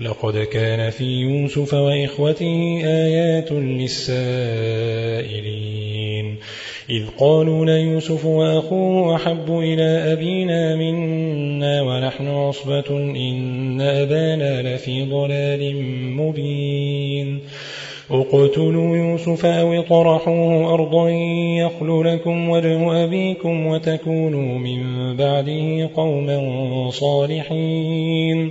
لقد كان في يوسف وإخوته آيات للسائلين. إذ قالوا ليوسف وأخوه أحب إلى أبينا منا ونحن عصبة إن أبانا لفي ضلال مبين. اقتلوا يوسف أو اطرحوه أرضا يخل لكم وجه أبيكم وتكونوا من بعده قوما صالحين.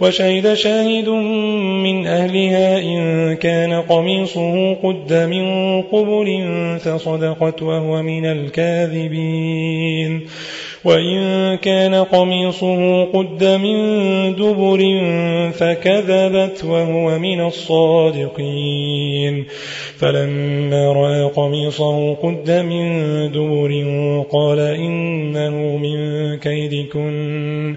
وشهد شاهد من أهلها إن كان قميصه قد من قبل فصدقت وهو من الكاذبين. وإن كان قميصه قد من دبر فكذبت وهو من الصادقين. فلما رأى قميصه قد من دبر قال إنه من كيدكن.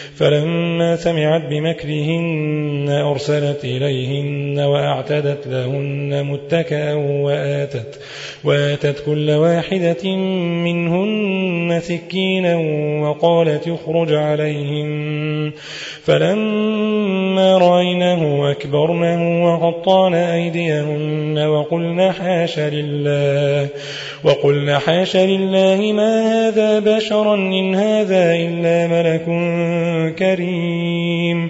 فلما سمعت بمكرهن أرسلت إليهن وأعتدت لهن متكأ وآتت, وآتت كل واحدة منهن سكينا وقالت يخرج عليهم فلما رأينه أكبرنه وقطعن أيديهن وقلن حاش لله وقلن حاش لله ما هذا بشرا إن هذا إلا ملك كريم.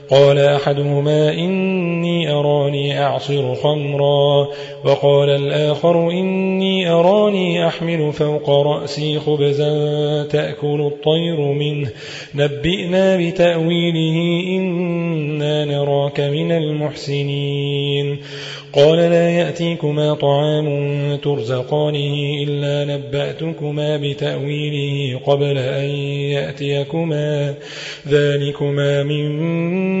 قال أحدهما إني أراني أعصر خمرا وقال الآخر إني أراني أحمل فوق رأسي خبزا تأكل الطير منه نبئنا بتأويله إنا نراك من المحسنين قال لا يأتيكما طعام ترزقانه إلا نبأتكما بتأويله قبل أن يأتيكما ذلكما مما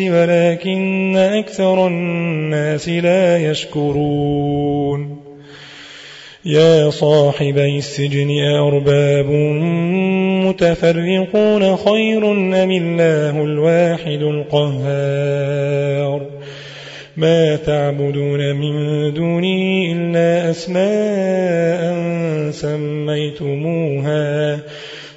الناس ولكن أكثر الناس لا يشكرون. يا صاحبي السجن أرباب متفرقون خير أم الله الواحد القهار؟ ما تعبدون من دونه إلا أسماء سميتموها.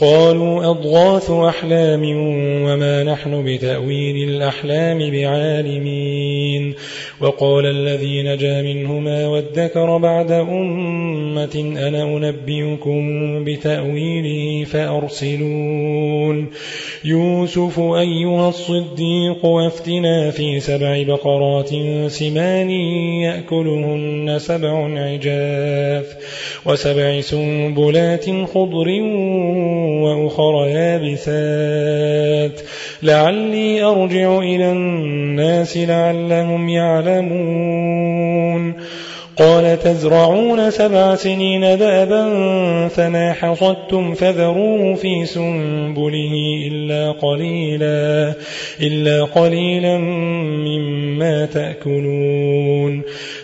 قالوا أضغاث أحلام وما نحن بتأويل الأحلام بعالمين وقال الذي نجا منهما وادكر بعد أمة أنا أنبئكم بتأويله فأرسلون يوسف أيها الصديق وافتنا في سبع بقرات سمان يأكلهن سبع عجاف وسبع سنبلات خضر وأخر يابسات. لعلي أرجع إلى الناس لعلهم يعلمون. قال تزرعون سبع سنين دابا فما حصدتم فذروه في سنبله إلا قليلا إلا قليلا مما تأكلون.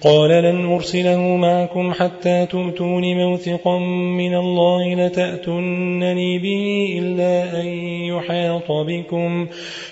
قال لن أرسله معكم حتى تؤتون موثقا من الله لتأتنني به إلا أن يحاط بكم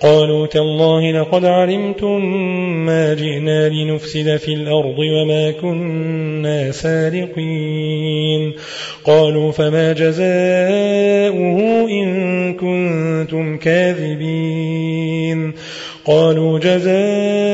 قالوا تالله لقد علمتم ما جئنا لنفسد في الأرض وما كنا سارقين. قالوا فما جزاؤه إن كنتم كاذبين. قالوا جزاؤه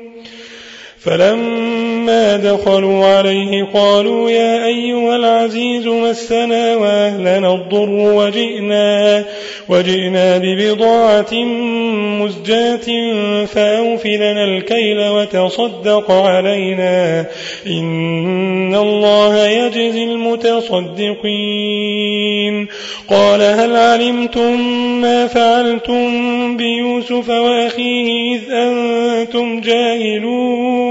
فلما دخلوا عليه قالوا يا أيها العزيز مسنا وأهلنا الضر وجئنا وجئنا ببضاعة مزجاة فأوف لنا الكيل وتصدق علينا. إن الله يجزي المتصدقين. قال هل علمتم ما فعلتم بيوسف وأخيه إذ أنتم جاهلون؟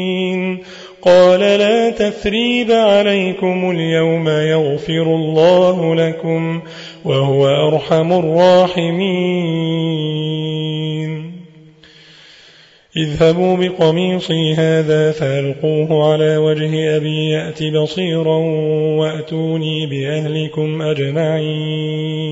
قال لا تثريب عليكم اليوم يغفر الله لكم وهو أرحم الراحمين. اذهبوا بقميصي هذا فألقوه على وجه أبي يأت بصيرا وأتوني بأهلكم أجمعين.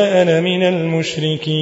أنا من المشركين.